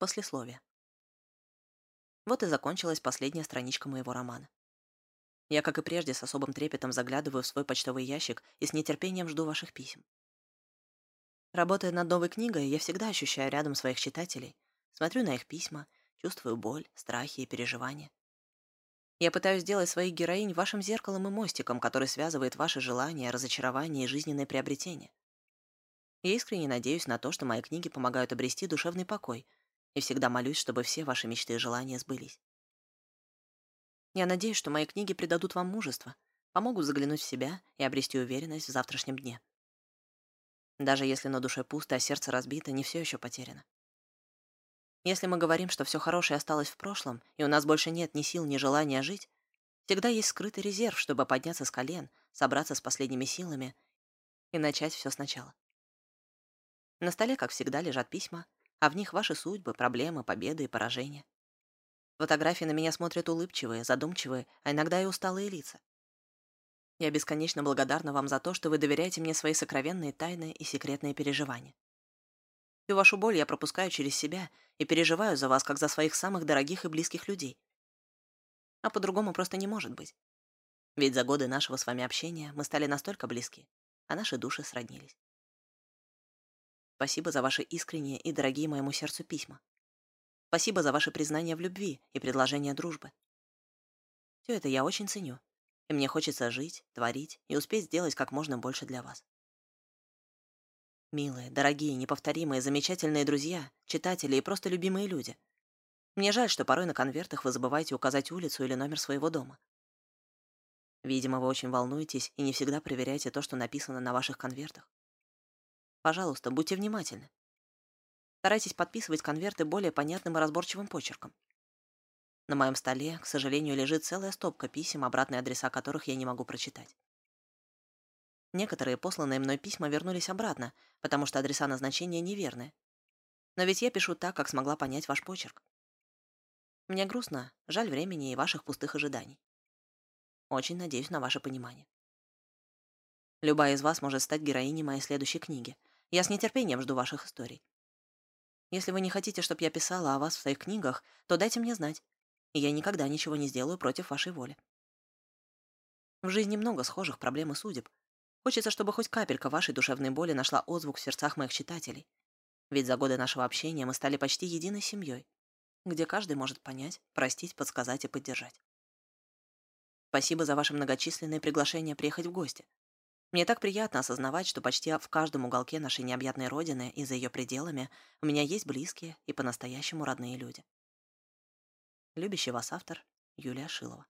Послесловие. Вот и закончилась последняя страничка моего романа. Я, как и прежде, с особым трепетом заглядываю в свой почтовый ящик и с нетерпением жду ваших писем. Работая над новой книгой, я всегда ощущаю рядом своих читателей, смотрю на их письма, чувствую боль, страхи и переживания. Я пытаюсь сделать своих героинь вашим зеркалом и мостиком, который связывает ваши желания, разочарования и жизненные приобретения. Я искренне надеюсь на то, что мои книги помогают обрести душевный покой, и всегда молюсь, чтобы все ваши мечты и желания сбылись. Я надеюсь, что мои книги придадут вам мужество, помогут заглянуть в себя и обрести уверенность в завтрашнем дне. Даже если на душе пусто, а сердце разбито, не все еще потеряно. Если мы говорим, что все хорошее осталось в прошлом, и у нас больше нет ни сил, ни желания жить, всегда есть скрытый резерв, чтобы подняться с колен, собраться с последними силами и начать все сначала. На столе, как всегда, лежат письма, а в них ваши судьбы, проблемы, победы и поражения. Фотографии на меня смотрят улыбчивые, задумчивые, а иногда и усталые лица. Я бесконечно благодарна вам за то, что вы доверяете мне свои сокровенные тайны и секретные переживания. Всю вашу боль я пропускаю через себя и переживаю за вас, как за своих самых дорогих и близких людей. А по-другому просто не может быть. Ведь за годы нашего с вами общения мы стали настолько близки, а наши души сроднились. Спасибо за ваши искренние и дорогие моему сердцу письма. Спасибо за ваше признание в любви и предложение дружбы. Все это я очень ценю, и мне хочется жить, творить и успеть сделать как можно больше для вас. Милые, дорогие, неповторимые, замечательные друзья, читатели и просто любимые люди. Мне жаль, что порой на конвертах вы забываете указать улицу или номер своего дома. Видимо, вы очень волнуетесь и не всегда проверяете то, что написано на ваших конвертах. Пожалуйста, будьте внимательны. Старайтесь подписывать конверты более понятным и разборчивым почерком. На моем столе, к сожалению, лежит целая стопка писем, обратные адреса которых я не могу прочитать. Некоторые посланные мной письма вернулись обратно, потому что адреса назначения неверны. Но ведь я пишу так, как смогла понять ваш почерк. Мне грустно, жаль времени и ваших пустых ожиданий. Очень надеюсь на ваше понимание. Любая из вас может стать героиней моей следующей книги. Я с нетерпением жду ваших историй. Если вы не хотите, чтобы я писала о вас в своих книгах, то дайте мне знать, и я никогда ничего не сделаю против вашей воли. В жизни много схожих проблем и судеб. Хочется, чтобы хоть капелька вашей душевной боли нашла отзвук в сердцах моих читателей. Ведь за годы нашего общения мы стали почти единой семьей, где каждый может понять, простить, подсказать и поддержать. Спасибо за ваши многочисленные приглашения приехать в гости. Мне так приятно осознавать, что почти в каждом уголке нашей необъятной родины и за ее пределами у меня есть близкие и по-настоящему родные люди. Любящий вас автор Юлия Шилова.